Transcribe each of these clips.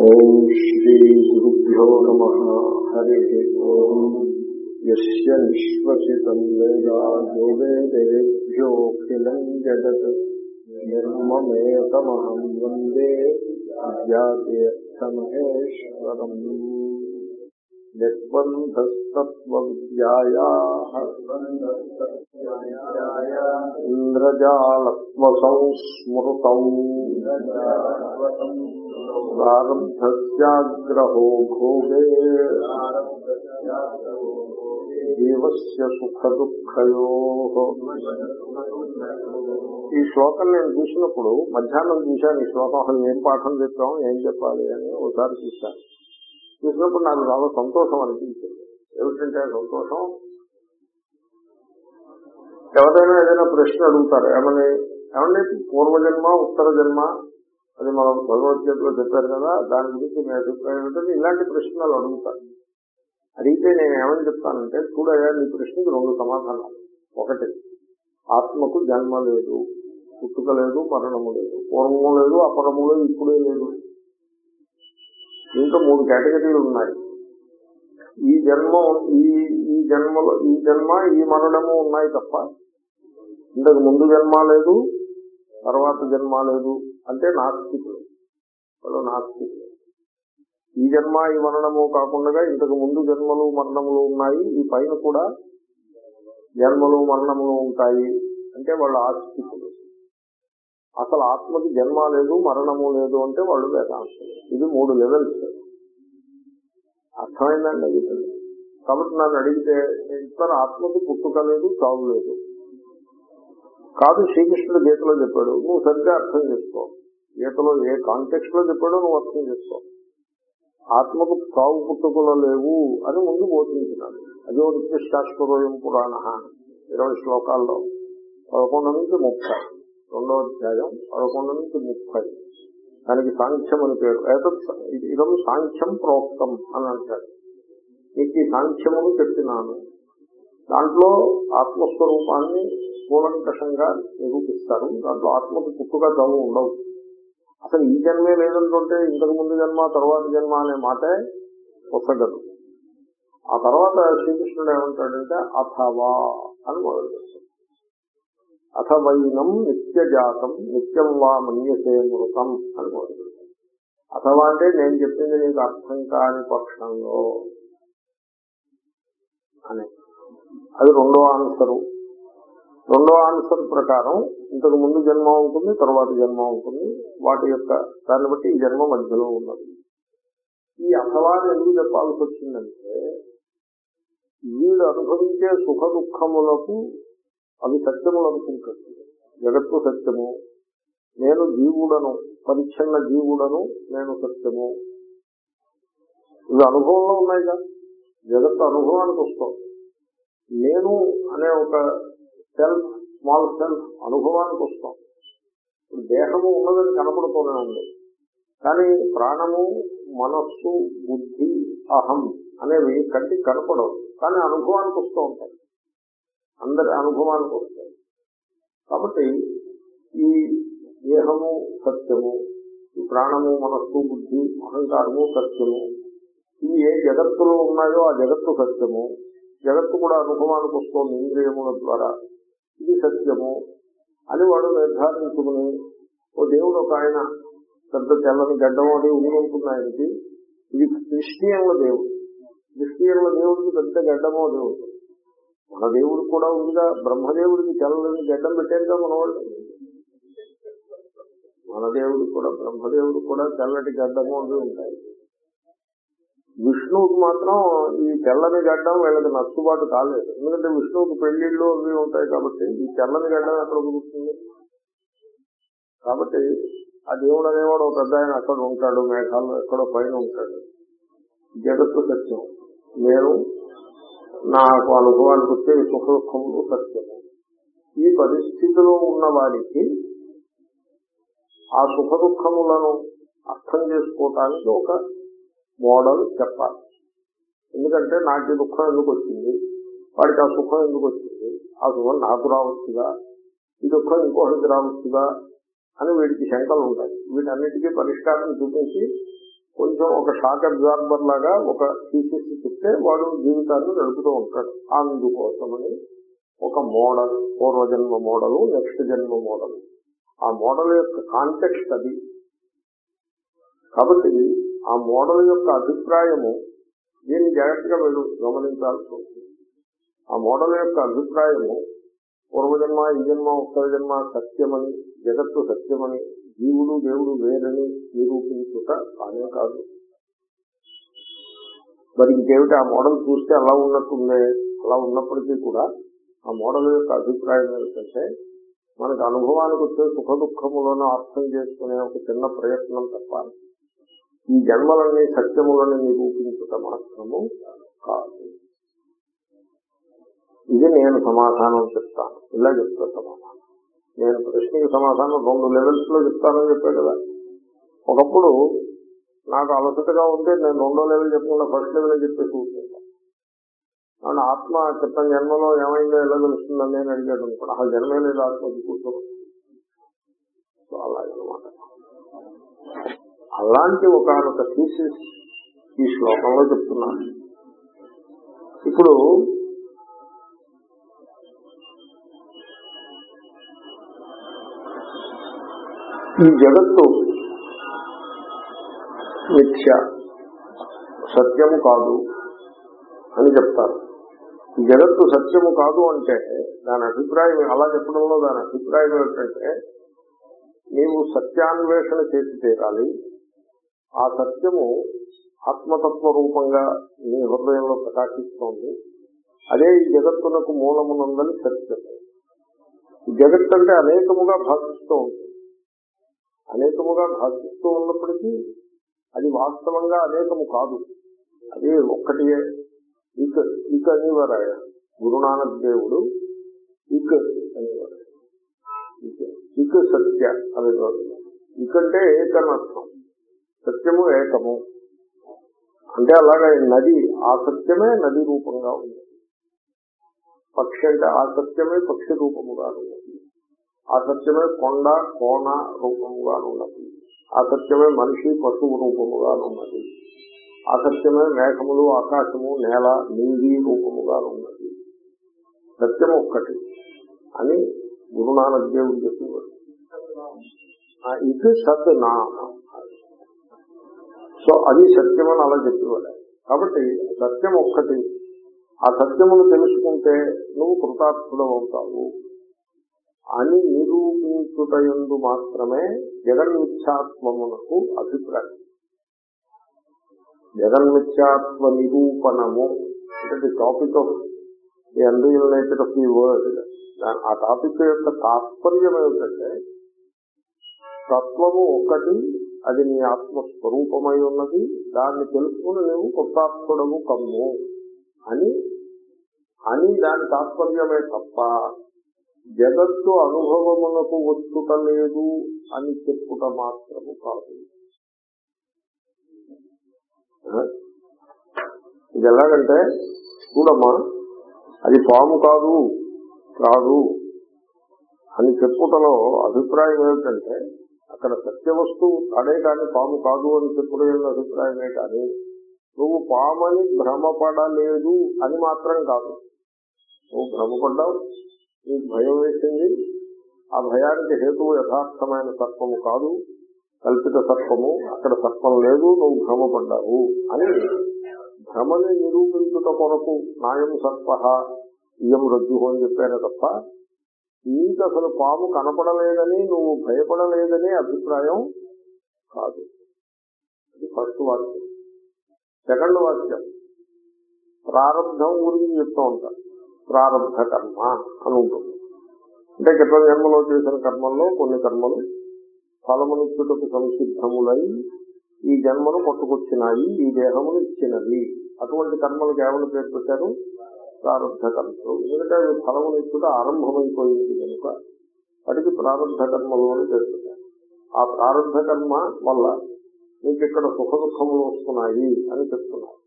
ఓం శ్రీ గురుభ్యో నమ హరి ఓం యస్య నిశ్వసితం వేద యో జగత్ నిర్మమేకమహం వందే విద్యాతీర్థమహేశ్వరం నిర్బంధస్తత్వవిద్యాయా ఇంద్రజాలత్మసంస్మృతం ప్రారంభస్యాగ్రహో భోగే జీవస్య సుఖ దుఃఖయో ఈ శ్లోకం నేను చూసినప్పుడు మధ్యాహ్నం చూశాను ఈ శ్లోకం అసలు ఏం పాఠం చెప్పాం ఏం చెప్పాలి అని ఒకసారి చూశాను. చూసినప్పుడు నాకు చాలా సంతోషం అనిపించింది. ఏమిటంటే సంతోషం? ఎవరైనా ఏదైనా ప్రశ్న అడుగుతారు. ఏమని? ఏమంటే పూర్వజన్మ ఉత్తర జన్మ అది మనం భగవద్గీతలో చెప్పారు కదా దాని గురించి నేను అభిప్రాయం ఏంటంటే ఇలాంటి ప్రశ్నలు అడుగుతాను అడిగితే నేను ఏమని చెప్తానంటే చూడగా నీ ప్రశ్నకి రెండు సమాధానాలు. ఒకటి ఆత్మకు జన్మ లేదు పుట్టుక లేదు మరణము లేదు. పూర్వము లేదు అపరము లేదు ఇప్పుడే లేదు. ఇంకా మూడు కేటగిరీలు ఉన్నాయి. ఈ జన్మ ఈ ఈ జన్మలో ఈ జన్మ ఈ మరణము ఉన్నాయి తప్ప ఇంతకు ముందు జన్మ లేదు తర్వాత జన్మ లేదు అంటే నాస్తికులు. వాళ్ళు నాస్తికులు. ఈ జన్మ ఈ మరణము కాకుండా ఇంతకు ముందు జన్మలు మరణములు ఉన్నాయి. ఈ పైన కూడా జన్మలు మరణములు ఉంటాయి. అంటే వాళ్ళు ఆస్తికులు. అసలు ఆత్మకి జన్మ లేదు మరణము లేదు అంటే వాళ్ళు వేదాంతం. ఇది మూడు లెవెల్స్ అర్థమైందండి ఇది కాబట్టి నన్ను అడిగితే ఇతర ఆత్మకి పుట్టుక లేదు చావు లేదు. కాదు శ్రీకృష్ణుడు గీతలో చెప్పాడు నువ్వు సరిగ్గా అర్థం చేసుకో. గీతలో ఏ కాంటెక్స్ట్లో చెప్పాడో నువ్వు అర్థం చేసుకో. ఆత్మకు చావు పుట్టుకలు లేవు అని ముందు బోధించినాడు. అదే నిత్యశాశ్వరోయం పురాణ. ఇరవై శ్లోకాల్లో పదకొండు నుంచి ముప్పై. రెండో అధ్యాయం పదకొండు నుంచి ముప్పై. దానికి సాంఖ్యం అని పేరు. ఇదం సాంఖ్యం ప్రోక్తం అని అంటాడు నీకు ఈ సాంఖ్యమును చెప్పినాను. దాంట్లో ఆత్మస్వరూపాన్ని స్థూలంకషంగా నిరూపిస్తారు. దాంట్లో ఆత్మకు పుట్టుగా చదువు ఉండవు. అసలు ఈ జన్మే లేదంటుంటే ఇంతకు ముందు జన్మ తర్వాత జన్మ అనే మాటే వసగదు. ఆ తర్వాత శ్రీకృష్ణుడు ఏమంటాడంటే అథవా అని మొదలు చేస్తాడు అథవైనం నిత్యజాతం నిత్యం వా మన్యసే మృతం అని మొదలు అథవా అంటే నేను చెప్పింది నీకు అర్థం కాని పక్షంలో అని. అది రెండో ఆన్సరు. రెండో ఆన్సర్ ప్రకారం ఇంతకు ముందు జన్మ ఉంటుంది తర్వాత జన్మ ఉంటుంది. వాటి యొక్క దాన్ని బట్టి ఈ జన్మ మధ్యలో ఉన్నది. ఈ అథవాన్ని ఎందుకు చెప్పాల్సి వచ్చిందంటే వీళ్ళు అనుభవించే సుఖ దుఃఖములకు అవి సత్యములు అనుకుంటాడు జగత్తు సత్యము నేను జీవుడను పరిచ్ఛన్న జీవుడను నేను సత్యము. ఇవి అనుభవంలో ఉన్నాయిగా? జగత్తు అనుభవానికి వస్తాం. నేను అనే ఒక సెల్ఫ్ స్మాల్ సెల్ఫ్ అనుభవానికి వస్తాం. ఇప్పుడు దేహము ఉన్నదని కనపడుతూనే ఉంది. కానీ ప్రాణము మనస్సు బుద్ధి అహం అనేవి కంటికి కనపడవు. కానీ అనుభవానికి వస్తూ ఉంటాయి. అందరి అనుభవానికి వస్తుంది కాబట్టి ఈ దేహము సత్యము ఈ ప్రాణము మనస్సు బుద్ధి అహంకారము సత్యము ఇవి ఏ జగత్తులో ఉన్నాయో ఆ జగత్తు సత్యము. జగత్తు కూడా అనుభవానికి వస్తుంది ఇంద్రియముల ద్వారా. ఇది సత్యము అని వాడు నిర్ధారించుకుని ఓ దేవుడు ఒక ఆయన పెద్ద తెల్లని గడ్డం అది ఉందనుకున్న ఆయనకి ఇది క్రిస్టియన్ల దేవుడు. క్రిస్టియన్ల దేవుడికి పెద్ద గడ్డమో దేవుడు మన దేవుడు కూడా ఉందిగా బ్రహ్మదేవుడికి తెల్లని గడ్డం పెట్టారుగా మన వాళ్ళు మన దేవుడు కూడా బ్రహ్మదేవుడు కూడా తెల్లటి గడ్డము అవి ఉంటాయి. విష్ణువుకి మాత్రం ఈ తెల్లని గడ్డం వీళ్ళకి నచ్చుబాటు కాలేదు. ఎందుకంటే విష్ణువుకి పెళ్ళిళ్ళు అవి ఉంటాయి కాబట్టి ఈ తెల్లని గడ్డం ఎక్కడ కుదురుతుంది కాబట్టి ఆ దేవుడు అనేవాడు ఒక పెద్ద ఆయన అక్కడ ఉంటాడు మేఘాల్లో ఎక్కడో పైన ఉంటాడు. జగత్తు సత్యం. నేను నాకు అనుభవానికి వచ్చే సుఖ దుఃఖములు సత్యము. ఈ పరిస్థితిలో ఉన్న వారికి ఆ సుఖ దుఃఖములను అర్థం చేసుకోవటానికి ఒక మోడల్ చెప్పాలి. ఎందుకంటే నాకు ఈ దుఃఖం ఎందుకు వచ్చింది వాడికి ఆ సుఖం ఎందుకు వచ్చింది ఆ సుఖం నాకు రావచ్చుగా? ఈ దుఃఖం ఇంకోటికి రావచ్చుగా? అని వీడికి శంకలు ఉంటాయి. వీటన్నిటికీ పరిష్కారం చూపించి కొంచెం ఒక షాక్ అబ్జార్బర్ లాగా ఒక థీసిస్ చెప్తే వాడు జీవితాన్ని నడుపుతూ ఉంటాడు. అందుకోసమని ఒక మోడల్ పూర్వజన్మ మోడల్ నెక్స్ట్ జన్మ మోడల్. ఆ మోడల్ యొక్క కాంటెక్స్ట్ అది. కాబట్టి ఆ మోడల్ యొక్క అభిప్రాయము దీన్ని జాగ్రత్తగా వీళ్ళు గమనించాల్సి ఉంటుంది ఆ మోడల్ యొక్క అభిప్రాయము పూర్వజన్మ ఈ జన్మ ఉత్తర జన్మ సత్యమని జగత్తు సత్యమని జీవుడు దేవుడు వేరని నిరూపించుట కానే కాదు. మరి ఇంకేమిటి? ఆ మోడల్ చూస్తే అలా ఉన్నట్టుందే. అలా ఉన్నప్పటికీ కూడా ఆ మోడల్ యొక్క అభిప్రాయం ఏమిటంటే మనకు అనుభవానికి వచ్చే సుఖ దుఃఖములను అర్థం చేసుకునే ఒక చిన్న ప్రయత్నం తప్ప ఈ జన్మలన్నీ సత్యములను నిరూపించుట మాత్రము కాదు. ఇది నేను సమాధానం చెప్తాను. ఇలా చెప్తా సమాధానం. నేను ప్రశ్నకి సమాధానం రెండు లెవెల్స్లో చెప్తానని చెప్పే కదా. ఒకప్పుడు నాకు అలసటగా ఉంటే నేను రెండో లెవెల్ చెప్పకుండా ఫస్ట్ లెవెల్ చెప్పేసి కూర్చుంటాను అవును ఆత్మ క్రితం జన్మలో ఏమైందో ఎలా తెలుస్తుందని నేను అడిగాడు అనుకోండి. ఆ జన్మే లేదు ఆత్మ కూర్చోవచ్చు సో అలాగనమాట. అలాంటి ఒక థీసిస్ ఈ శ్లోకంలో చెప్తున్నాను. ఇప్పుడు ఈ జగత్తు మిథ్య సత్యము కాదు అని చెప్తారు. ఈ జగత్తు సత్యము కాదు అంటే దాని అభిప్రాయం అలా చెప్పడంలో దాని అభిప్రాయం ఏమిటంటే నీవు సత్యాన్వేషణ చేసి తీరాలి. ఆ సత్యము ఆత్మతత్వ రూపంగా నీ హృదయంలో ప్రకాశిస్తోంది. అదే ఈ జగత్తునకు మూలమునందని సత్యం. ఈ జగత్ అంటే అనేకముగా భాషిస్తూ ఉంటుంది అనేకముగా భాషిస్తూ ఉన్నప్పటికీ అది వాస్తవంగా అనేకము కాదు. అది ఒక్కటియే ఇక ఇక అనేవారు ఆయన గురునానక్ దేవుడు ఇక అనేవారు ఇక సత్య అది ఇకంటే ఏకనర్థం సత్యము ఏకము. అంటే అలాగా నది ఆ సత్యమే నది రూపంగా ఉంది. పక్షి అంటే ఆ సత్యమే పక్షి రూపముగా ఉంది. ఆ సత్యమే కొండ కోణ రూపముగా ఉన్నది. ఆ సత్యమే మనిషి పశువు రూపముగా ఉన్నది. ఆ సత్యమే మేఘములు ఆకాశము నేల నింగి రూపముగా ఉన్నది. సత్యం ఒక్కటి అని గురునానక్ దేవుడు చెప్పేవాడు. ఇది సత్ నా సో అది సత్యం అని అలా చెప్పేవాడు. కాబట్టి సత్యం ఒక్కటి. ఆ సత్యమును తెలుసుకుంటే నువ్వు కృతార్థుడు అవుతావు అని నిరూపించుటయందు మాత్రమే జగన్మిథ్యాత్మమునకు అభిప్రాయం. జగన్మిథ్యాత్మ నిరూపణము అంటే the topic of the unreal nature of the world ఆ టాపిక్ యొక్క తాత్పర్యం ఏమిటంటే తత్వము ఒక్కటి అది నీ ఆత్మస్వరూపమై ఉన్నది దాన్ని తెలుసుకుని నువ్వు కొత్తాత్ముడము కమ్ము అని అని దాని తాత్పర్యమే తప్ప జగత్తు అనుభవమునకు వచ్చుట లేదు అని చెప్పుట మాత్రము కాదు. ఇది ఎలాగంటే చూడమ్మా అది పాము కాదు కాదు అని చెప్పుటలో అభిప్రాయం ఏమిటంటే అక్కడ సత్య వస్తువు కానీ పాము కాదు అని చెప్పుట అభిప్రాయమే కానీ నువ్వు పామని భ్రమపడలేదు అని మాత్రం కాదు. నువ్వు భ్రమపడ్డావు ఈ భయం వేసింది. ఆ భయానికి హేతువు యథార్థమైన తత్వము కాదు. కల్పిత సర్పము అక్కడ సర్పం లేదు నువ్వు భ్రమపడ్డావు అని భ్రమని నిరూపించుట కొరకు నాయం సర్ప ఇయం రజ్జు అని చెప్పాను తప్ప నీకు అసలు పాము కనపడలేదని నువ్వు భయపడలేదనే అభిప్రాయం కాదు. ఇది ఫస్ట్ వాక్యం. సెకండ్ వాక్యం. ప్రారంభం గురించి చెప్తూ ఉంటారు. ప్రారంభ కర్మ అని ఉంటుంది. అంటే గత జన్మలో చేసిన కర్మల్లో కొన్ని కర్మలు ఫలమునిచ్చుటకు సంసిద్ధములై ఈ జన్మను పట్టుకొచ్చినాయి ఈ దేహమును ఇచ్చినవి. అటువంటి కర్మలు కేవలం పేరు పెట్టారు? ప్రారంభ కర్మలు ఎందుకంటే అవి ఫలమునిచ్చుట ఆరంభమైపోయింది కనుక వాటికి ప్రారంభ కర్మలు అని పేరు పెట్టారు. ఆ ప్రారంభ కర్మ వల్ల మీకు ఇక్కడ సుఖ దుఃఖములు వస్తున్నాయి అని చెప్తున్నారు.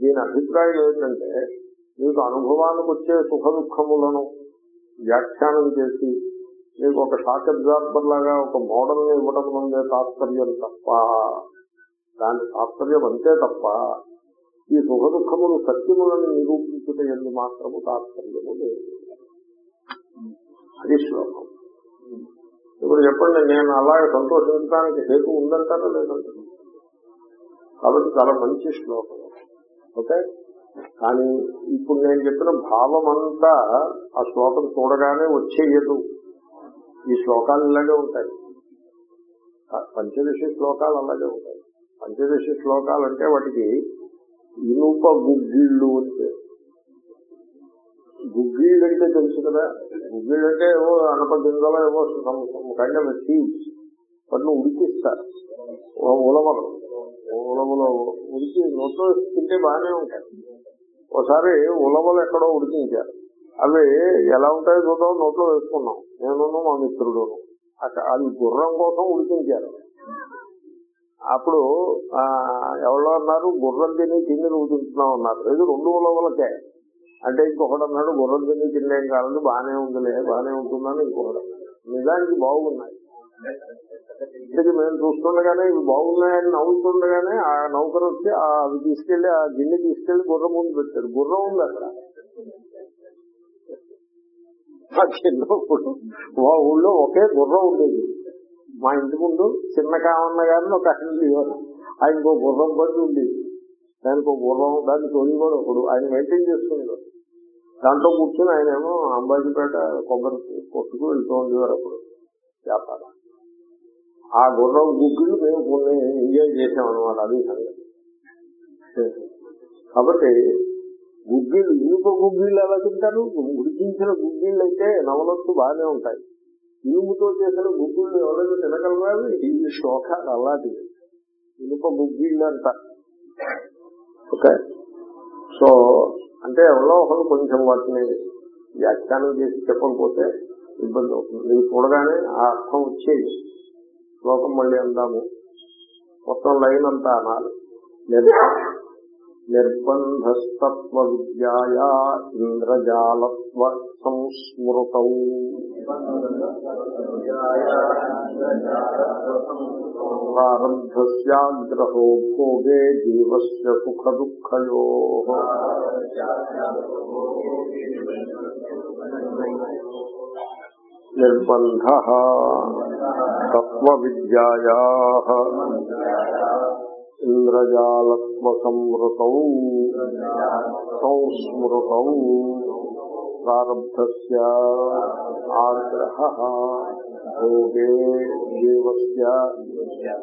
దీని అభిప్రాయం ఏమిటంటే మీకు అనుభవానికి వచ్చే సుఖ దుఃఖములను వ్యాఖ్యానం చేసి మీకు ఒక షాక్ అబ్జార్బర్ లాగా ఒక మోడల్ని ఇవ్వడం ఉండే తాత్పర్యం తప్ప దాని తాత్పర్యం అంతే తప్ప ఈ సుఖ దుఃఖములు సత్యములను నిరూపించుట ఎందు మాత్రము తాత్పర్యము లేదు. అది శ్లోకం. ఇప్పుడు చెప్పండి నేను అలాగే సంతోషించడానికి హేతు ఉందంటారా లేదంటారా? కాబట్టి చాలా మంచి శ్లోకం. ఓకే? కానీ ఇప్పుడు నేను చెప్పిన భావం అంతా ఆ శ్లోకం చూడగానే వచ్చేయదు. ఈ శ్లోకాలు ఇలాగే ఉంటాయి. పంచదశ శ్లోకాలు అలాగే ఉంటాయి. పంచదశ శ్లోకాలు అంటే వాటికి ఇనుప గుగ్గిళ్ళు అని పేరు. గుగ్గిళ్ళు అంటే తెలుసు కదా? గుగ్గిళ్ళు అంటే ఏవో అనప గింజలో ఏవో కైండ్ ఆఫ్ సీడ్స్ వాటిని ఉడికిస్తారు. ఉలవలు. ఉలవలు ఉడికి నోట్లో తింటే బాగానే ఉంటాయి. ఒకసారి ఉలవలు ఎక్కడో ఉడికించారు. అవి ఎలా ఉంటాయో చూద్దాం నోట్లో వేసుకున్నాం నేను మా మిత్రుడును. అది గుర్రం కోసం ఉడికించారు. అప్పుడు ఎవరో అన్నారు గుర్రం తిని తిండి నువ్వు అన్నారు. లేదు రెండు ఉలవలకే. అంటే ఇంకొకటి అన్నాడు గుర్రం తిని తినేం కాలేదు బాగానే ఉందిలే బాగానే ఉంటుందని ఇంకొకటి అన్నాడు. నిజానికి బాగున్నాయి. ఇది మేము చూస్తుండగానే ఇవి బాగున్నాయని నవ్వుతుండగానే ఆ నౌకరు వచ్చి ఆ అవి తీసుకెళ్ళి ఆ గిన్నె తీసుకెళ్ళి గుర్రం ముందు పెట్టారు. గుర్రం ఉంది అక్కడ. మా చిన్నప్పుడు మా ఊళ్ళో ఒకే గుర్రం ఉండేది. మా ఇంటి ముందు చిన్న కావన్న గారిని ఒక ఆయన లేవారు. గుర్రం బండి ఉండేది. దానికి ఒక గుర్రం దాన్ని తోని కూడా ఒకడు. ఆయన మెయింటైన్ చేసుకునేవాడు దాంట్లో కూర్చొని ఆయన ఏమో అంబాజీపేట కొబ్బరి కొట్టుకు వెళ్తూ ఉండేవారు అప్పుడు. వ్యాపారం. ఆ గుర్రం గుగ్గులు మేము కొన్ని ఎంజాయ్ చేసాం అనమాట అది సంగతి. కాబట్టి గుగ్గిళ్ళు ఇనుప గుగ్గిళ్ళు ఎలా తింటారు? ఉడికించిన గుగ్గిళ్ళు అయితే నవలత్తు బాగానే ఉంటాయి. ఇనుముతో చేసిన గుగ్గిళ్ళు ఎవరైనా తినగలరా? ఇది శోకాలు అలాంటివి ఇనుప గుగ్గిళ్ళు అంట. ఓకే? సో అంటే ఎవరో ఒకరు కొంచెం వాటిని వ్యాఖ్యానం చేసి చెప్పకపోతే ఇబ్బంది అవుతుంది. మీరు చూడగానే ఆ అర్థం వచ్చేది. శ్లోకం మళ్ళీ అందాము. మొత్తం లైన్ అంతా అనాలి. నిర్బంధస్తత్వ విద్యాయా ఇంద్రజాలత్వ సంస్మృత. ప్రారంభస్యాగ్రహో భోగే జీవస్ సుఖ దుఃఖయో నిర్బంధ తత్వ విద్యాయా ఇంద్రజాలత్వ సంవృతౌ సంస్మృతౌ ప్రారబ్ధస్య ఆగ్రహ భోగే జీవస్య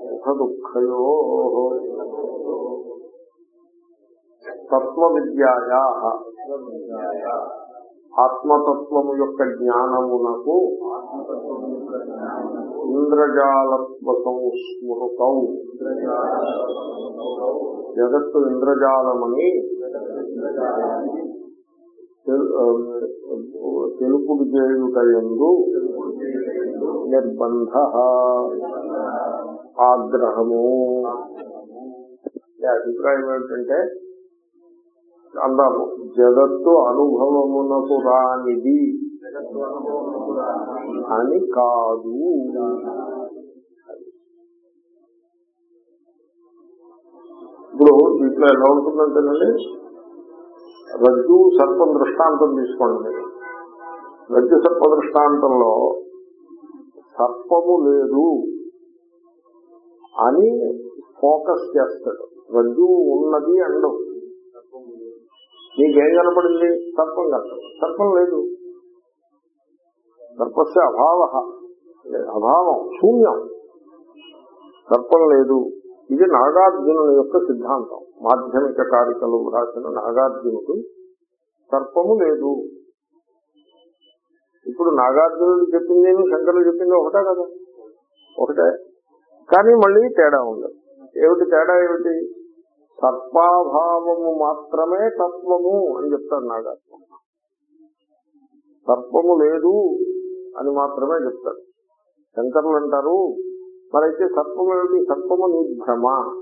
సుఖ దుఃఖయో తత్వ విద్యాయా ఆత్మతత్వము యొక్క జ్ఞానమునకు ఇంద్రజాలత్వ సంస్మృతౌ జగత్తు ఇంద్రజాలమని తెలుపుడు చేయుట ఎందు నిర్బంధ ఆగ్రహము. అభిప్రాయం ఏమిటంటే అందాము. జగత్తు అనుభవమునకు రానిది అని కాదు. ఇప్పుడు దీంట్లో ఎలా ఉంటుందంటేనండి రజ్జు సర్ప దృష్టాంతం తీసుకోండి. రజ్జు సర్ప దృష్టాంతంలో సర్పము లేదు అని ఫోకస్ చేస్తాడు. రజ్జు ఉన్నది అండవు. నీకేం కనపడింది? సర్పం కనపడింది. సర్పం లేదు. సర్పస్య అభావ. అభావం శూన్యం. సర్పం లేదు. ఇది నాగార్జునుని యొక్క సిద్ధాంతం. మాధ్యమిక కారికలు రాసిన నాగార్జునుడు సర్పము లేదు. ఇప్పుడు నాగార్జునుడు చెప్పింది శంకరుడు చెప్పింది ఒకటే కదా. ఒకటే. కానీ మళ్ళీ తేడా ఉంది ఏమిటి తేడా? ఏమిటి? సర్పాభావము మాత్రమే తత్వము అని చెప్తాడు నాగార్జున. సర్పము లేదు అని మాత్రమే చెప్తారు శంకరులు అంటారు మరైతే సర్పము ఏమిటి? సర్పము నీ భ్రమ.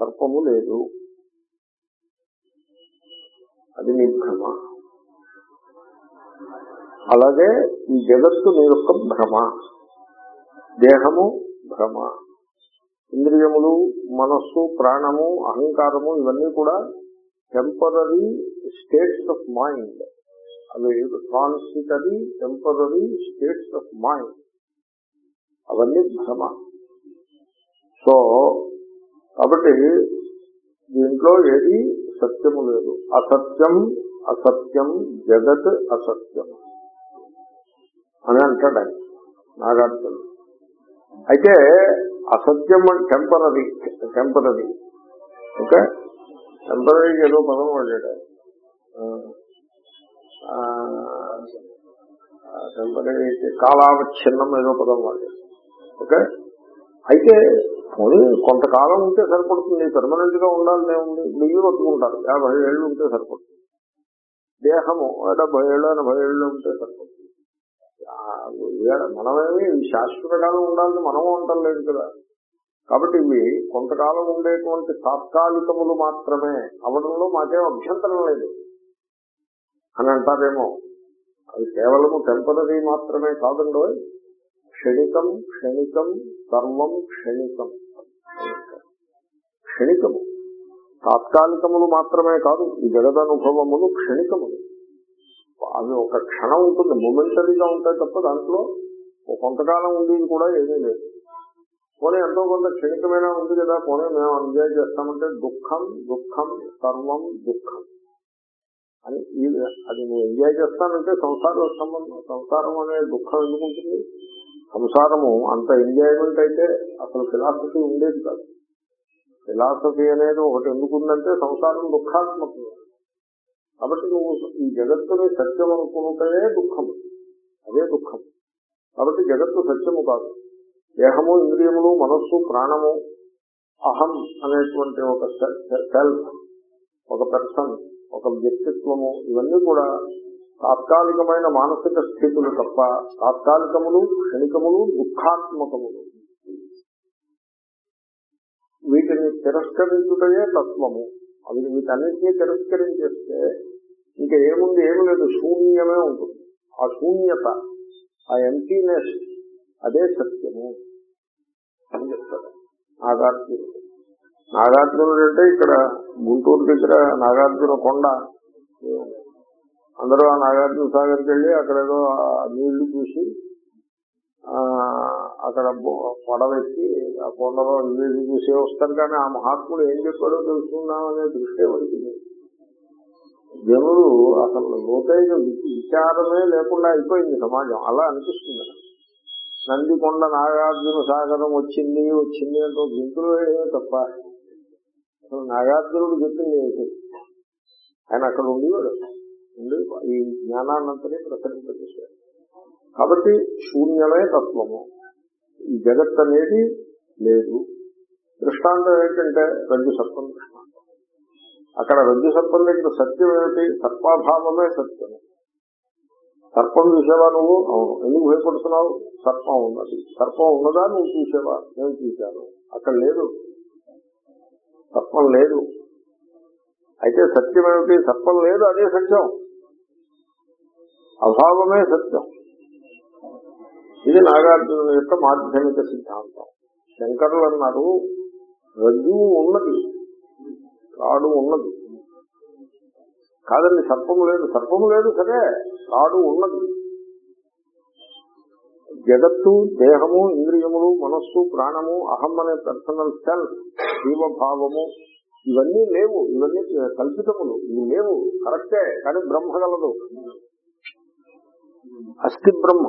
సర్పము లేదు. అది నీ భ్రమ. అలాగే ఈ జగత్తు నీ యొక్క భ్రమ. దేహము భ్రమ. ఇంద్రియములు మనస్సు ప్రాణము అహంకారము ఇవన్నీ కూడా టెంపరీ స్టేట్స్ ఆఫ్ మైండ్ అవి transitory temporary states of mind అవన్నీ భ్రమ. సో కాబట్టి దీంట్లో ఏది సత్యము లేదు. అసత్యం అసత్యం జగత్ అసత్యం. అని అంటాడు ఆయన. నాగార్జున అయితే అసత్యం టెంపరీ టెంపరీ ఓకే టెంపరీ ఏదో పదం వాడాడు టెంపరీ కాలావచ్ఛిన్నం ఏదో పదం వాడాడు ఓకే అయితే పోనీ కొంతకాలం ఉంటే సరిపడుతుంది. పెర్మనెంట్గా ఉండాలనే ఉంది బియ్యం పట్టుకుంటారు యాభై ఏళ్ళు ఉంటే సరిపడుతుంది. దేహము డెబ్బై ఏళ్ళు ఎనభై ఏళ్ళు ఉంటే సరిపడుతుంది. మనమేమి శాశ్వత కాలం ఉండాలని మనము అంటం లేదు కదా. కాబట్టి ఇవి కొంతకాలం ఉండేటువంటి తాత్కాలికములు మాత్రమే. అవడంలో మాకేం అభ్యంతరం లేదు. అని అంటారేమో. అది కేవలము టెంపరీ మాత్రమే కాదండో. క్షణికం క్షణికం సర్వం క్షణికం. క్షణికము. తాత్కాలికములు మాత్రమే కాదు ఈ జగదనుభవములు క్షణికములు. అవి ఒక క్షణం ఉంటుంది. మొమెంటరీగా ఉంటాయి తప్ప దాంట్లో కొంతకాలం ఉండేది కూడా ఏమీ లేదు. పోనీ ఎంతో కొంత క్షణికమైన ఉంది కదా పోనీ మేము ఎంజాయ్ చేస్తామంటే దుఃఖం దుఃఖం సర్వం దుఃఖం. అని అది నేను ఎంజాయ్ చేస్తానంటే సంసార సంబంధం సంసారం అనే దుఃఖం ఎందుకుంటుంది సంసారము అంత ఎంజాయ్మెంట్ అయితే అసలు ఫిలాసఫీ ఉండేది కాదు. ఫిలాసఫీ అనేది ఒకటి ఎందుకుందంటే సంసారం దుఃఖాత్మకం కాబట్టి నువ్వు ఈ జగత్తుని సత్యం అనుకుంటే దుఃఖం. అదే దుఃఖం. కాబట్టి జగత్తు సత్యము కాదు. దేహము ఇంద్రియములు మనస్సు ప్రాణము అహం అనేటువంటి ఒక సెల్ఫ్ ఒక పర్సన్ ఒక వ్యక్తిత్వము ఇవన్నీ కూడా తాత్కాలికమైన మానసిక స్థితులు తప్ప తాత్కాలికములు క్షణికములు దుఃఖాత్మకములు. వీటిని తిరస్కరించుటయే తత్వము. అవి వీటన్నిటినీ తిరస్కరించేస్తే ఇంకా ఏముంది ఏమి లేదు శూన్యమే ఉంటుంది. ఆ శూన్యత ఆ ఎంటీనెస్ అదే సత్యము అని చెప్తాడు నాగార్జునుడు. నాగార్జునుడు అంటే ఇక్కడ గుంటూరు దగ్గర నాగార్జున కొండ అందరూ ఆ నాగార్జున సాగర్కి వెళ్ళి అక్కడ ఏదో నీళ్ళు చూసి అక్కడ బొ- పడవెక్కి ఆ కొండలో నీళ్ళు చూసి వస్తారు. కానీ ఆ మహాత్ముడు ఏం చెప్పాడో తెలుసుకుందామనే దృష్టి ఎవరికి జనులు అసలు లోతైన విచారమే లేకుండా అయిపోయింది సమాజం. అలా అనిపిస్తుంది నందికొండ నాగార్జున సాగరం వచ్చింది వచ్చింది అంటూ గింతులు వేయడమే తప్ప అసలు నాగార్జునుడు చెప్పింది ఏంటి ఆయన అక్కడ ఉండేవాడు. ఉండి ఈ జ్ఞానాన్నంతనే ప్రసరింపజేశాడు. కాబట్టి శూన్యమే తత్వము. ఈ జగత్ అనేది లేదు. దృష్టాంతం ఏంటంటే రెండు సర్పం అక్కడ రజ్జు సర్పం దగ్గర సత్యం ఏమిటి? సర్పాభావమే సత్యం. సర్పం చూసేవా నువ్వు? అవును. ఎందుకు భయపడుతున్నావు? సర్పం ఉన్నది. సర్పం ఉన్నదా? నువ్వు చూసేవా? నేను చూశాను. అక్కడ లేదు. సర్పం లేదు. అయితే సత్యం ఏమిటి? సర్పం లేదు అదే సత్యం. అభావమే సత్యం. ఇది నాగార్జున యొక్క మాధ్యమిక సిద్ధాంతం. శంకరులు అన్నారు రజ్జువు ఉన్నది. రాడు ఉన్నది. కాదండి సర్పము లేదు. సర్పము లేదు సరే రాడు ఉన్నది. జగత్తు దేహము ఇంద్రియములు మనస్సు ప్రాణము అహం అనే పర్సనల్ సెల్ఫ్ జీవభావము ఇవన్నీ లేవు. ఇవన్నీ కల్పితములు. ఇవి లేవు. కరెక్టే కానీ బ్రహ్మ గలదు. అస్థి బ్రహ్మ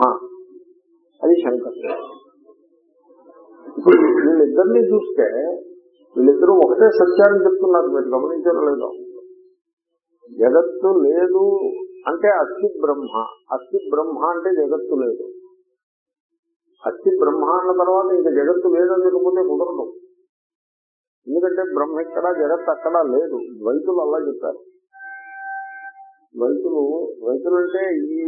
అది శంకర్. ఇప్పుడు వీళ్ళిద్దరినీ చూస్తే వీళ్ళిద్దరూ ఒకటే సత్యాన్ని చెప్తున్నారు మీరు గమనించడం లేదు. జగత్తు లేదు అంటే అస్థి బ్రహ్మ. అస్థి బ్రహ్మ అంటే జగత్తు లేదు. అస్థి బ్రహ్మ అన్న తర్వాత ఇంకా జగత్తు లేదని చెప్పకపోతే కుదరదు. ఎందుకంటే బ్రహ్మ ఇక్కడ జగత్ అక్కడ లేదు. ద్వైతులు అలా చెప్పారు. ద్వైతులు ద్వైతులు అంటే ఈ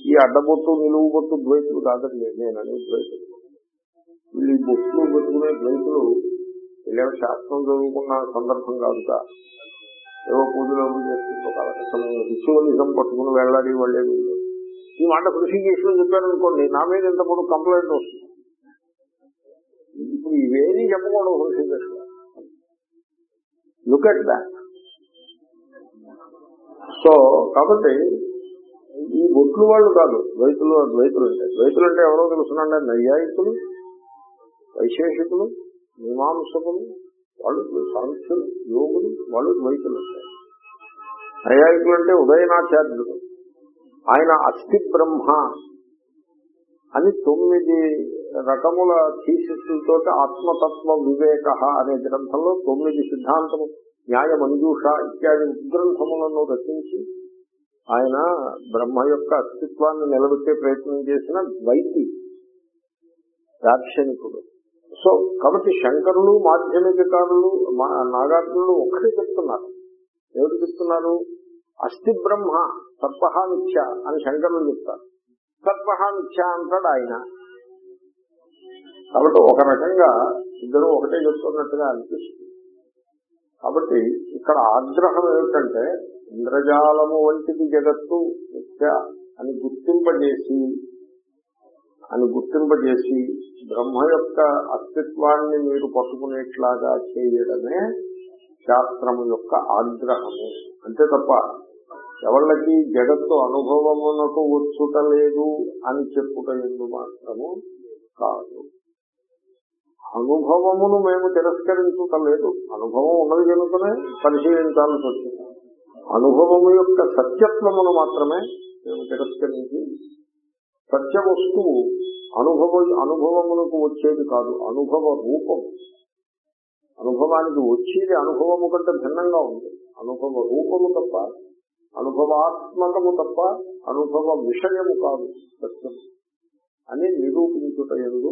ఈ అడ్డబొట్టు నిలువు బొట్టు ద్వైతులు కాదండి నేనని ద్వైతులు. వీళ్ళు ఈ బొట్లు పెట్టుకునే ద్వైతులు వీళ్ళేమో శాస్త్రం చదువుకున్న సందర్భం కాదుగా ఏవో పూజలు అవి చేసుకుంటూ కాదు అసలు రిచువలిజం పట్టుకుని వెళ్ళాలి వాళ్ళే ఈ మాట కృషి చేసిన చెప్పారనుకోండి నా మీద ఎంత పొడు కంప్లైంట్ వస్తుంది ఇప్పుడు ఇవేమీ చెప్పకూడదు Hrishikesh look at that so కాబట్టి ఈ బొట్లు వాళ్ళు కాదు ద్వైతులు ద్వైతులు అంటే ద్వైతులు అంటే ఎవరో తెలుసునండి నైయాయికులు వైశేషికులు మీమాంసకులు వాళ్ళు సాంఖ్యులు యోగులు వాళ్ళు ద్వైతులు నైయాయికులు అంటే ఉదయనాచార్యుడు ఆయన అస్థి బ్రహ్మ అని తొమ్మిది రకముల థీసిస్లతో ఆత్మతత్వ వివేక అనే గ్రంథంలో తొమ్మిది సిద్ధాంతము న్యాయ మంజూష ఇత్యాది గ్రంథములను రచించి ఆయన బ్రహ్మ యొక్క అస్తిత్వాన్ని నిలబెట్టే ప్రయత్నం చేసిన ద్వైతి దార్శనికుడు సో కాబట్టి శంకరులు మాధ్యమికారులు నాగార్జునులు ఒక్కడే చెప్తున్నారు. ఎవరు చెప్తున్నారు? అస్థి బ్రహ్మ సర్పహ మిథ్య అని శంకరులు చెప్తారు. సర్పహ మిథ్య అంటాడు ఆయన. కాబట్టి ఒక రకంగా ఇద్దరు ఒకటే చెప్తున్నట్టుగా అనిపిస్తుంది. కాబట్టి ఇక్కడ ఆగ్రహం ఏమిటంటే ఇంద్రజాలము వంటిది జగత్తు మిథ్య అని గుర్తింపజేసి అని గుర్తింపజేసి బ్రహ్మ యొక్క అస్తిత్వాన్ని మీరు పట్టుకునేట్లాగా చేయడమే శాస్త్రము యొక్క ఆగ్రహము. అంతే తప్ప ఎవళ్ళకి జగత్తు అనుభవమునకు వచ్చుట లేదు అని చెప్పుట ఎందు మాత్రము కాదు. అనుభవమును మేము తిరస్కరించుటలేదు అనుభవం ఉన్నది కనుకనే పరిశీలించాల్సి వచ్చింది అనుభవము యొక్క సత్యత్వమును మాత్రమే మేము తిరస్కరించి సత్య వస్తువు అనుభవ అనుభవమునకు వచ్చేది కాదు అనుభవ రూపం. అనుభవానికి వచ్చేది అనుభవము కంటే భిన్నంగా ఉంది. అనుభవ రూపము తప్ప అనుభవాత్మకము తప్ప అనుభవ విషయము కాదు సత్యం అని నిరూపించుట ఎందు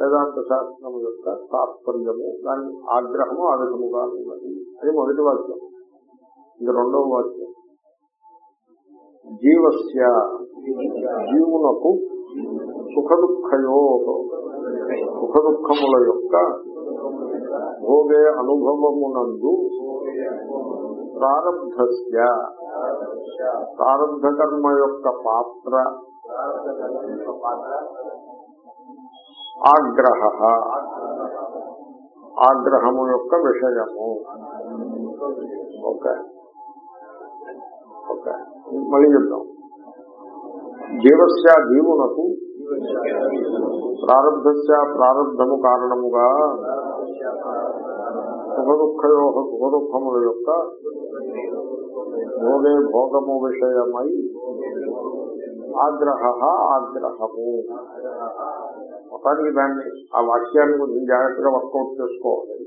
వేదాంత శాస్త్రము యొక్క తాత్పర్యము దాని ఆగ్రహము ఆ విధముగా ఉన్నది. అది మొదటి వాక్యం. ఇది రెండవ వాక్యం. జీవస్య జీవునకు సుఖ దుఃఖయో సుఖ దుఃఖముల యొక్క భోగే అనుభవమునందు ప్రారంభస్య. ప్రారంభ కర్మ యొక్క పాత్ర ఆగ్రహ. ఆగ్రహము యొక్క విషయము. ఓకే. మళ్ళీ చెప్తాం. జీవస్య జీవునకు ప్రారంభస్య ప్రారంభము కారణముగా సుఖ సుఖ యొక్క భోగే భోగము విషయమై ఆగ్రహ ఆగ్రహము. మొత్తానికి దాన్ని ఆ వాక్యాన్ని కొంచెం జాగ్రత్తగా వర్కౌట్ చేసుకోవాలి.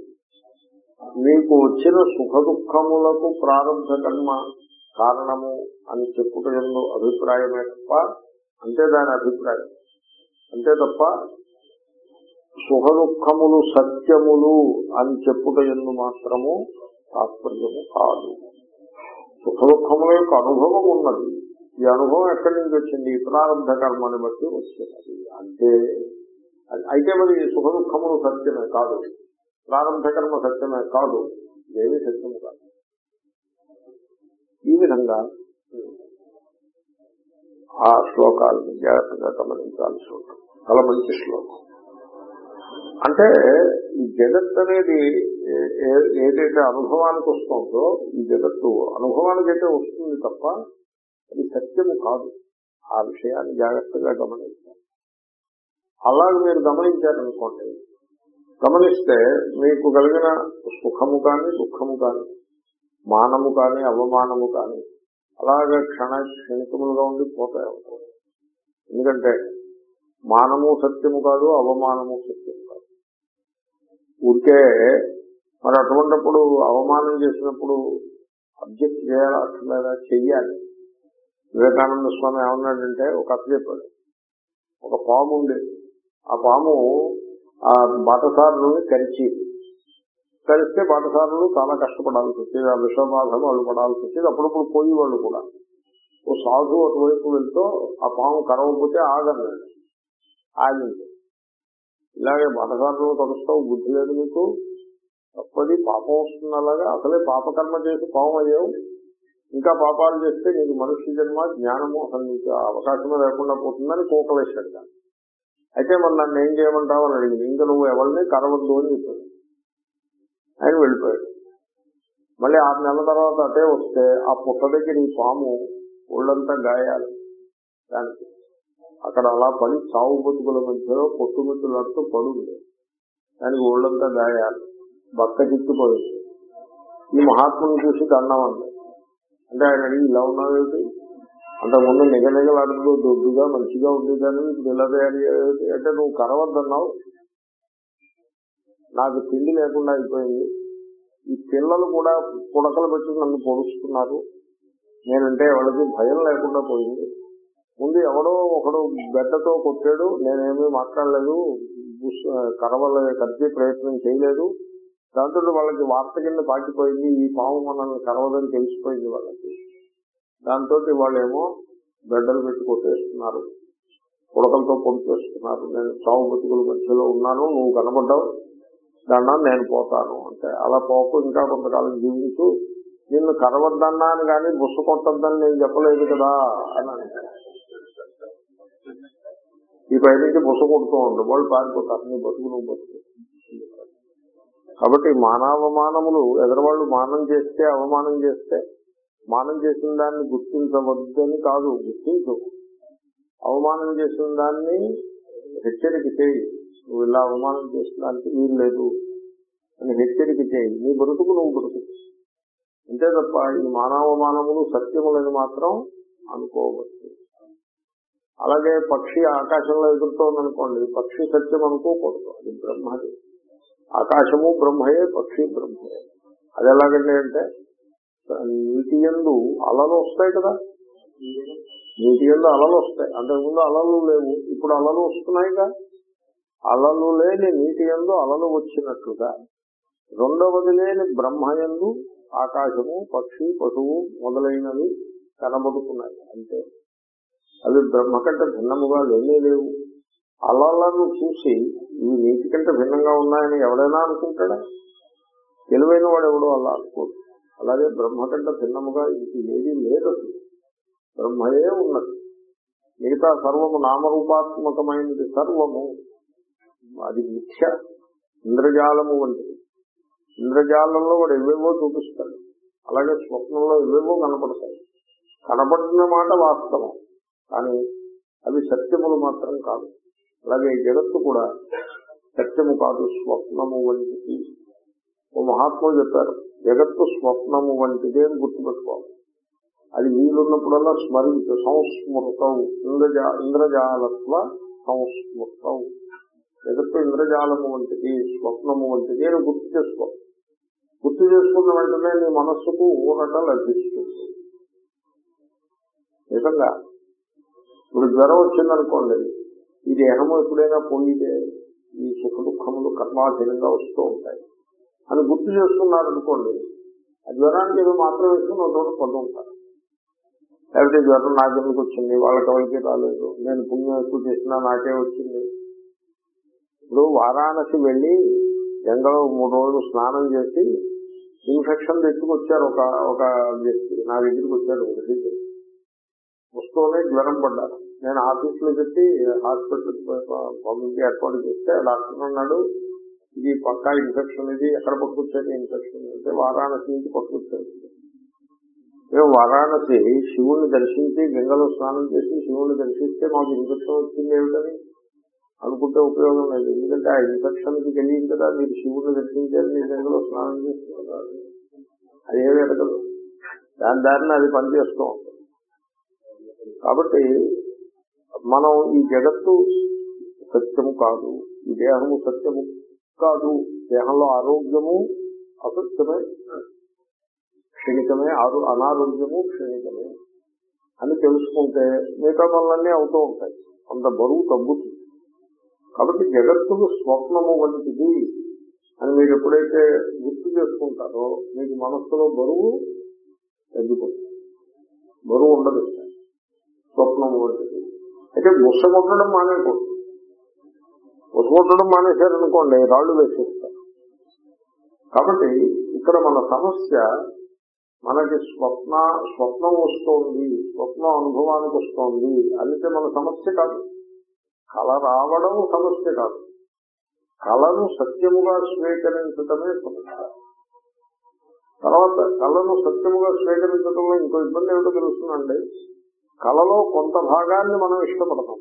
మీకు వచ్చిన సుఖ దుఃఖములకు ప్రారంభ కర్మ కారణము అని చెప్పుట ఎందు అభిప్రాయమే తప్ప అంతే దాని అభిప్రాయం. అంతే తప్ప సుఖ దుఃఖములు సత్యములు అని చెప్పుట ఎందు మాత్రము తాత్పర్యము కాదు. సుఖ దుఃఖముల యొక్క అనుభవం ఉన్నది. ఈ అనుభవం ఎక్కడి నుంచి వచ్చింది? ప్రారంభ కర్మని బట్టి వచ్చినది అంటే అయితే మరి సుఖ దుఃఖములు సత్యమే కాదు. ప్రారంభ కర్మ సత్యమే కాదు. ఏమీ సత్యము కాదు. ఈ విధంగా ఆ శ్లోకాలను జాగ్రత్తగా గమనించాల్సి ఉంటుంది. చాలా మంచి శ్లోకం. అంటే ఈ జగత్ అనేది ఏదైతే అనుభవానికి వస్తుందో ఈ జగత్తు అనుభవానికి అయితే వస్తుంది తప్ప అది సత్యము కాదు. ఆ విషయాన్ని జాగ్రత్తగా గమనించాలి. అలాగే మీరు గమనించారనుకోండి గమనిస్తే మీకు కలిగిన సుఖము కానీ దుఃఖము కానీ మానము కానీ అవమానము కానీ అలాగే క్షణ క్షణికములుగా ఉండి పోతాయి ఎందుకంటే మానము సత్యము కాదు అవమానము సత్యము కాదు. ఊరికే మరి అటువంటిప్పుడు అవమానం చేసినప్పుడు అబ్జెక్ట్ చేయాలా అట్లా చెయ్యాలి. వివేకానంద స్వామి ఏమన్నాడంటే ఒక అర్థ చెప్పాడు. ఒక పాము ఉండేది. ఆ పాము ఆ బాటసారులని కరిచి కరిస్తే పాఠశాలలు చాలా కష్టపడాల్సి వచ్చేది ఆ విషబాధలు వాళ్ళు పడాల్సి వచ్చేది అప్పుడప్పుడు పోయి వాళ్ళు కూడా. ఓ సాధు అటువైపు వెళ్తూ ఆ పాము కరవకపోతే ఆగన్నాడు ఆగింది. ఇలాగే బాటసారులు తలుస్తావు బుద్ధి లేదు మీకు? తప్పది పాపం వస్తుంది అలాగా? అసలే పాపకర్మ చేసి పాపం అయ్యావు? ఇంకా పాపాలు చేస్తే నీకు మనుష్య జన్మ జ్ఞానము అసలు నీకు అవకాశమే లేకుండా పోతుందని కోకలేశాడు. అయితే మరి నన్ను ఏం చేయమంటావు అని అడిగింది. ఇంకా నువ్వు ఎవరిని కరవద్దు అని చెప్పాడు. ఆయన వెళ్ళిపోయాడు. మళ్ళీ ఆరు నెలల తర్వాత అటే వస్తే ఆ పుట్ట దగ్గర ఈ పాము ఒళ్ళంతా గాయాలి. దానికి అక్కడ అలా పడి చావు బతుకుల మధ్యలో పొట్టుమిట్టులట్టు పడుంది. దానికి ఒళ్ళంతా గాయాలి. బక్క చిక్కిపోయింది. ఈ మహాత్ముని చూసి దండం అంది. అంటే ఆయన అడిగి ఇలా ఉన్నావేమిటి అంతకుముందు నిగనిగలాడుతూ దొడ్డుగా మంచిగా ఉండేదాన్ని ఇప్పుడు ఇలా తయారు అంటే నువ్వు కరవద్దన్నావు. నాకు తిండి లేకుండా అయిపోయింది. ఈ పిల్లలు కూడా పుడకలు పెట్టి నన్ను పొడుస్తున్నారు. నేనంటే వాళ్ళకి భయం లేకుండా పోయింది. ముందు ఎవడో ఒకడు బెడ్డతో కొట్టాడు. నేనేమీ మాట్లాడలేదు. కరవల కరిచే ప్రయత్నం చేయలేదు. దాంతో వాళ్ళకి వార్త కింద పాకిపోయింది. ఈ పాము మనల్ని కరవదని తెలిసిపోయింది వాళ్ళకి. దాంతో వాళ్ళేమో బెడ్డలు పెట్టి కొట్టేస్తున్నారు. పుడకలతో పొడి చేస్తున్నారు నేను చావు బతుకుల మధ్యలో ఉన్నాను. నువ్వు కనబడ్డావు. దన్నా నేను పోతాను అంటే అలా పోకు ఇంకా కొంతకాలం జీవించు. నిన్ను కరవద్దన్నాను కానీ బుస్సు కొట్టద్దని నేను చెప్పలేదు కదా అని ఈ పై నుంచి బుస కొడుతూ ఉండు. వాళ్ళు పారిపోతారు. నీ బతుకు నువ్వు బతుకు. కాబట్టి మానవమానములు ఎదరవాళ్ళు మానం చేస్తే అవమానం చేస్తే మానం చేసిన దాన్ని గుర్తించవద్దని కాదు గుర్తించు. అవమానం చేసిన దాన్ని హెచ్చరిక చేయి. నువ్వు ఇలా అవమానం చేసిన వీలు లేదు. అని హెచ్చరిక చేయి నీ బ్రతుకు నువ్వు బ్రతుకు. అంతే తప్ప ఈ మానవమానములు సత్యములని మాత్రం అనుకోవచ్చు అలాగే పక్షి ఆకాశంలో ఎదురుతోందనుకోండి పక్షి సత్యం అనుకోకూడదు. అది బ్రహ్మది. ఆకాశము బ్రహ్మయే పక్షి బ్రహ్మయే. అది ఎలాగండి అంటే నీటి ఎందు అలలు వస్తాయి కదా? నీటి ఎందు అలలు వస్తాయి. అంతకుముందు అలలు లేవు ఇప్పుడు అలలు వస్తున్నాయిగా? అలలు లేని నీటి ఎందు అలలు వచ్చినట్లుగా. రెండవది లేని బ్రహ్మయందు ఆకాశము పక్షి పశువు మొదలైనవి కనబడుతున్నాయి. అంతే అవి బ్రహ్మ కంటే భిన్నముగా లేనే లేవు. అలలను చూసి ఇవి నీటి కంటే భిన్నంగా ఉన్నాయని ఎవడైనా అనుకుంటాడా? తెలివైన వాడు ఎవడో అలా అనుకోడు. అలాగే బ్రహ్మ కంటే భిన్నముగా ఇది ఏది లేదు బ్రహ్మయే ఉన్నది. మిగతా సర్వము నామరూపాత్మకమైనది సర్వము. అది మిథ్య ఇంద్రజాలము వంటిది. ఇంద్రజాలంలో వాడు ఎవేవో చూపిస్తాడు. అలాగే స్వప్నంలో ఎవేవో కనపడతాయి. కనపడిన మాట వాస్తవం. కానీ అవి సత్యములు మాత్రం కాదు. అలాగే జగత్తు కూడా సత్యము కాదు స్వప్నము వంటిది. ఓ మహాత్ములు చెప్పారు జగత్తు స్వప్నము వంటిదే అని గుర్తుపెట్టుకోవాలి. అది వీలున్నప్పుడల్లా స్మరించు సంస్మృతం ఇంద్రజా ఇంద్రజాలత్వ సంస్మృతం. జగత్తు ఇంద్రజాలము వంటిది స్వప్నము వంటిది అని గుర్తు చేసుకో. గుర్తు చేసుకున్న వెంటనే నీ మనస్సుకు ఊరట లభిస్తుంది. నిజంగా. ఇప్పుడు జ్వరం వచ్చిందనుకోండి ఈ దేహము ఎప్పుడైనా పోయితే ఈ సుఖ దుఃఖములు కర్మాధీనంగా వస్తూ ఉంటాయి. అని గుర్తు చేసుకున్నారనుకోండి ఆ జ్వరానికి ఏదో మాత్రం వేసుకుని ఒక చోట పొందుంటారు లేకపోతే జ్వరం నాకెందుకు వచ్చింది? వాళ్ళకి ఎవరికి రాలేదు. నేను పుణ్యం ఎక్కువ చేసినా నాకే వచ్చింది. ఇప్పుడు వారాణసి వెళ్ళి ఎండలో మూడు రోజులు స్నానం చేసి ఇన్ఫెక్షన్ తెచ్చుకొచ్చారు ఒక ఒక వ్యక్తి. నా దగ్గరికి వచ్చారు వస్తూనే జ్వరం పడ్డారు. నేను ఆఫీస్లో చెప్పి హాస్పిటల్ పంపించి ఏర్పాటు చేస్తే డాక్టర్ అన్నాడు ఇది పక్కా ఇన్ఫెక్షన్ ఇది. ఎక్కడ పట్టుకొచ్చారు? ఇన్ఫెక్షన్ అంటే వారాణసి నుంచి పట్టుకొచ్చారు. మేము వారాణసి శివుణ్ణి దర్శించి గంగలో స్నానం చేసి శివుణ్ణి దర్శిస్తే మాకు ఇన్ఫెక్షన్ వచ్చింది ఏమిటని అనుకుంటే ఉపయోగం లేదు. ఎందుకంటే ఆ ఇన్ఫెక్షన్కి తెలియదు కదా మీరు శివుణ్ణి దర్శించారు గంగలో స్నానం చేస్తున్నారు. ఏమి ఎడగదు దాని దారిని అది పనిచేస్తూ ఉంటుంది. కాబట్టి మనం ఈ జగత్తు సత్యము కాదు ఈ దేహము సత్యము కాదు. దేహంలో ఆరోగ్యము అసత్యమే క్షణికమే ఆరో అనారోగ్యము క్షణికమే అని తెలుసుకుంటే మిగతా పనులన్నీ అవుతూ ఉంటాయి. అంత బరువు తగ్గుతుంది. కాబట్టి జగత్తుకు స్వప్నము వంటిది అని మీరు ఎప్పుడైతే గుర్తు చేసుకుంటారో మీకు మనస్సులో బరువు తగ్గిపోతుంది. బరువు ఉండదు. స్వప్నము వంటిది. అయితే బుస్స కొట్టడం మానేకూడదు బుస్స కొట్టడం మానేశారనుకోండి రాళ్ళు వేసేస్తారు. కాబట్టి ఇక్కడ మన సమస్య మనకి స్వప్న స్వప్నం వస్తోంది స్వప్న అనుభవానికి వస్తోంది అంటే మన సమస్య కాదు. కళ రావడం సమస్య కాదు. కళను సత్యముగా స్వీకరించటమే సమస్య. తర్వాత కళను సత్యముగా స్వీకరించడంలో ఇంకో ఇబ్బంది ఏమిటో తెలుస్తుందండి? కళలో కొంత భాగాన్ని మనం ఇష్టపడతాం.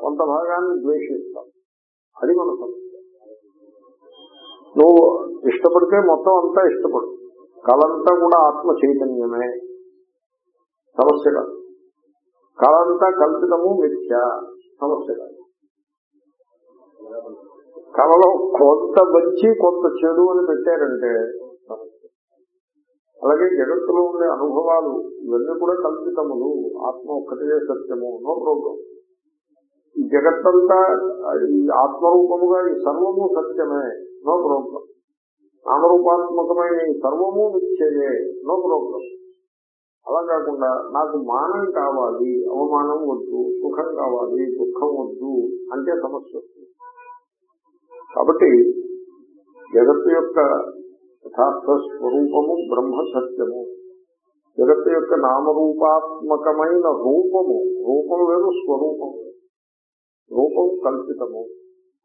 కొంత భాగాన్ని ద్వేషిస్తాం. అది మన సమస్య. నువ్వు ఇష్టపడితే మొత్తం అంతా ఇష్టపడు. కళంతా కూడా ఆత్మ చైతన్యమే. సమస్య కాదు. కళంతా కల్పితము మిథ్య. సమస్య కాదు కళలో కొంత మంచి కొంత చెడు అని పెట్టారంటే అలాగే జగత్తులో ఉండే అనుభవాలు ఇవన్నీ కూడా కల్పితములు. ఆత్మ ఒక్కటే సత్యము నో ప్రాబ్లం. ఈ జగత్తంతా ఈ ఆత్మరూపముగా ఈ సర్వము సత్యమే నో ప్రాబ్లం. నామరూపాత్మకమైన ఈ సర్వము నిత్యయే నో ప్రాబ్లం. అలా కాకుండా నాకు మానం కావాలి అవమానం వద్దు సుఖం కావాలి దుఃఖం వద్దు అంటే సమస్య వస్తుంది. కాబట్టి జగత్తు యొక్క యథార్థ స్వరూపము బ్రహ్మ సత్యము. జగత్తు యొక్క నామరూపాత్మకమైన రూపము రూపం వేరు స్వరూపము రూపం కల్పితము.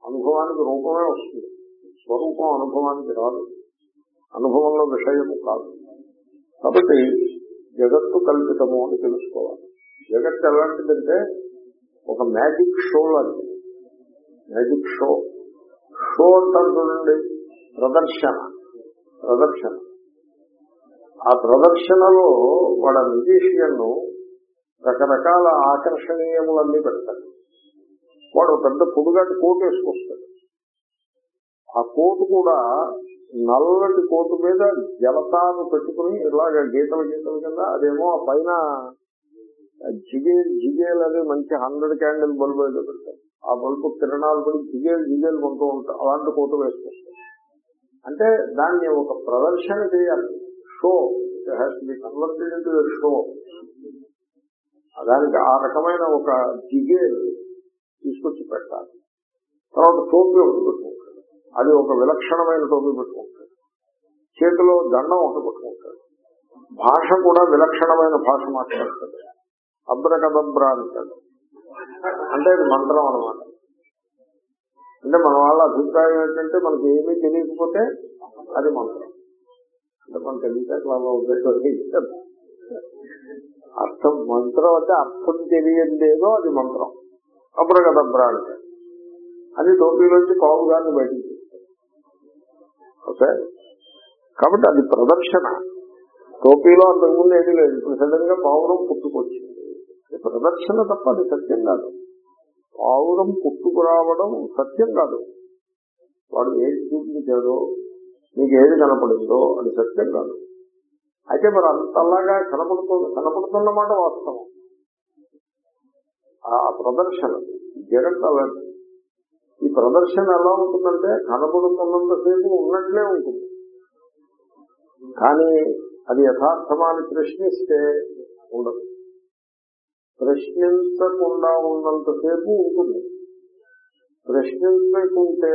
అనుభవానికి రూపమే వస్తుంది. స్వరూపం అనుభవానికి రాదు. అనుభవంలో విషయము కాదు. కాబట్టి జగత్తు కల్పితము అని తెలుసుకోవాలి. జగత్తు ఎలాంటిదంటే ఒక మ్యాజిక్ షో లాంటిది. Magic show. షో అంటారు చూడండి ప్రదర్శన. ప్రదర్శన. ఆ ప్రదర్శనలో వాళ్ళ మ్యూజిషియన్ రకరకాల ఆకర్షణీయములన్నీ పెడతాడు వాడు పెద్ద పొడుగాటి కోటు వేసుకొస్తాడు. ఆ కోటు కూడా నల్లటి కోటు మీద జలతాను పెట్టుకుని ఇలాగ గీతల గీతల కింద అదేమో ఆ పైన జిగేల్ జిగేల్ అనే మంచి హండ్రెడ్ క్యాండిల్ బల్బు ఏదో పెడతారు. ఆ బల్బు కిరణాలు పడి జిగేల్ జిగేల్ కొంటూ ఉంటారు అలాంటి కోటు వేసుకొస్తారు. అంటే దాన్ని ఒక ప్రదర్శన చేయాలి. Show. Has be converted into show దానికి ఆ రకమైన ఒక జిగేల్ తీసుకొచ్చి పెట్టాలి. తర్వాత టోపీ ఒకటి పెట్టుకుంటాడు అది ఒక విలక్షణమైన టోపీ పెట్టుకుంటాడు చేతిలో దండం ఒకటి పెట్టుకుంటాడు భాష కూడా విలక్షణమైన భాష మాట్లాడతాడు అబ్రకదబ్ర అంటాడు అంటే అది మంత్రం అనమాట అంటే మన వాళ్ళ అభిప్రాయం ఏంటంటే మనకి ఏమీ తెలియకపోతే అది మంత్రం. అంటే మన తెలివితేటలలో అర్థం మంత్రం అంటే అర్థం తెలియదేదో అది మంత్రం. అబ్రగదబ్ర అంటే అది టోపీలోంచి పావుగాన్ని బయటికి తీస్తారు. ఓకే? కాబట్టి అది ప్రదర్శన. టోపీలో అంతకుముందు ఏమీ లేదు. ఇప్పుడు సడన్గా పావురం పుట్టుకొచ్చింది. ప్రదర్శన తప్ప అది సత్యం కాదు. పావురం పుట్టుకురావడం సత్యం కాదు. వాడు ఏది చూపించాడో మీకు ఏది కనపడిందో అది సత్యం కాదు. అయితే మరి అంతలాగా కనపడుతుంది కనపడుతున్నమాట వాస్తవం. ఆ ప్రదర్శన జగత్ అలాంటి ఈ ప్రదర్శన ఎలా ఉంటుందంటే కనపడుతున్నంతసేపు ఉన్నట్లే ఉంటుంది. కానీ అది యథార్థమాన్ని ప్రశ్నిస్తే ఉండదు. ప్రశ్నించకుండా ఉన్నంతసేపు ఉంటుంది. ప్రశ్నించకుంటే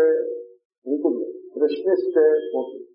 ఉంటుంది. ప్రశ్నిస్తే పోతుంది.